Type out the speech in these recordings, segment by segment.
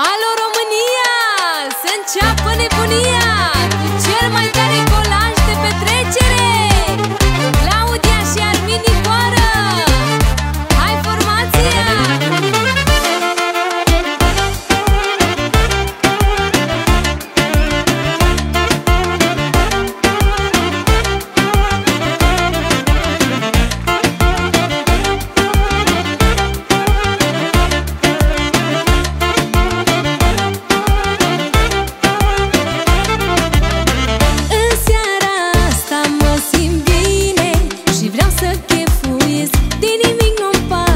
Alo România, să înceapă nebunia! Who is Dini Ming Nompa?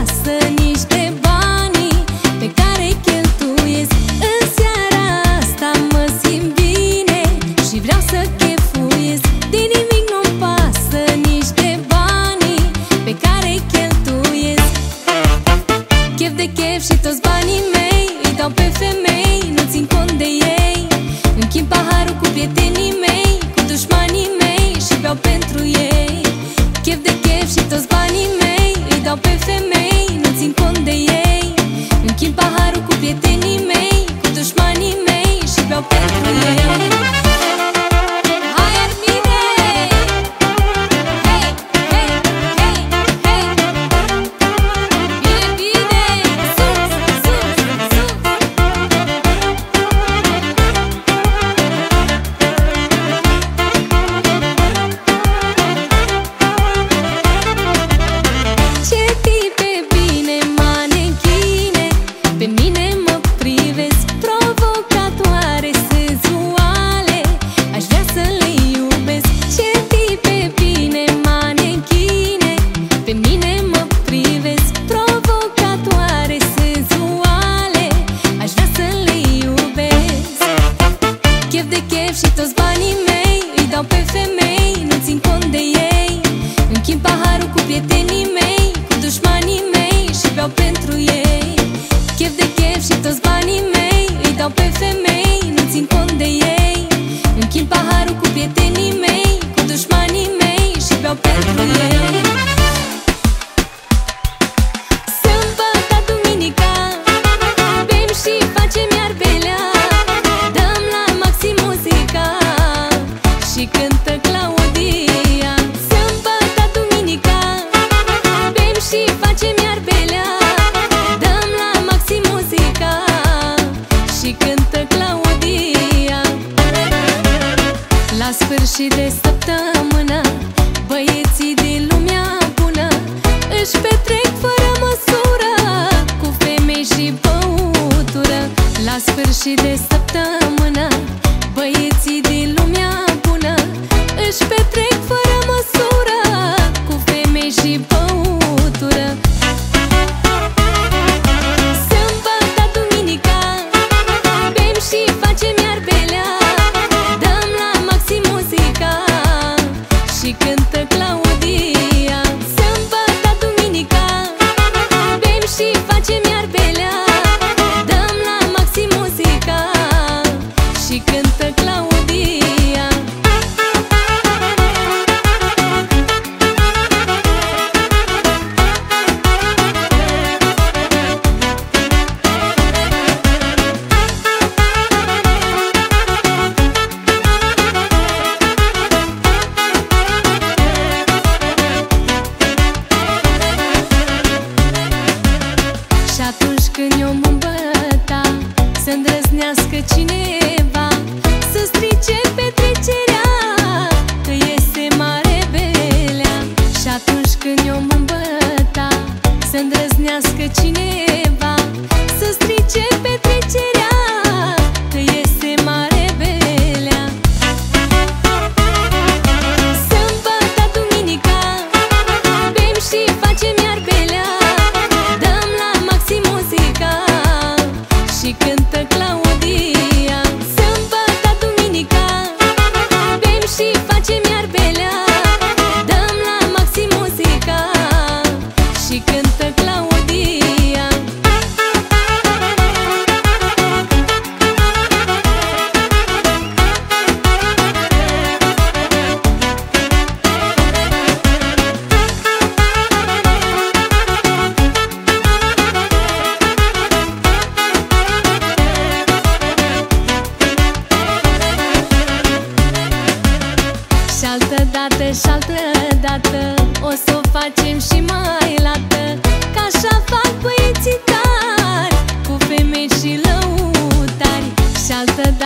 când eu mă îmbăta Să îndrăznească cine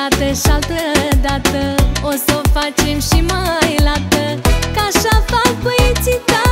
dată și altă dată. O să o facem și mai lată. Ca așa fac băieții tari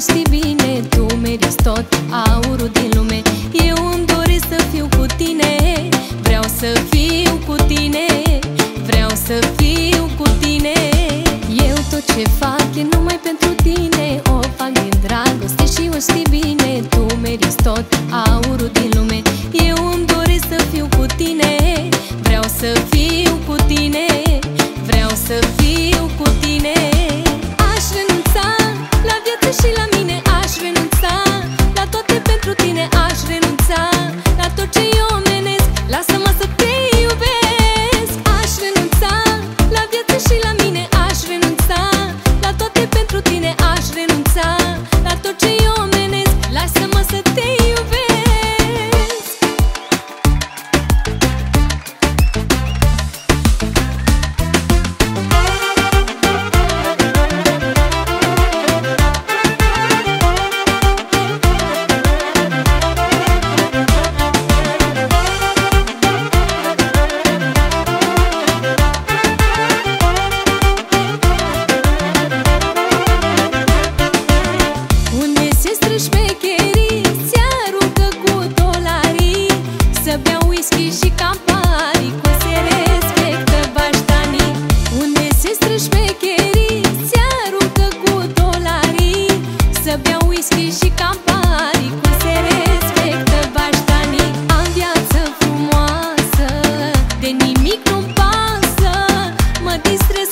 știi bine Tu meriți tot aurul din lume. Eu îmi doresc să fiu cu tine Vreau să fiu cu tine Vreau să fiu cu tine. Eu tot ce fac e numai pentru tine O fac din dragoste și o știi bine Tu meriți tot aurul din lume. Eu îmi doresc să fiu cu tine Vreau să fiu cu tine Vreau să fiu cu tine. Sheila de nimic nu-mi pasă. Mă distrez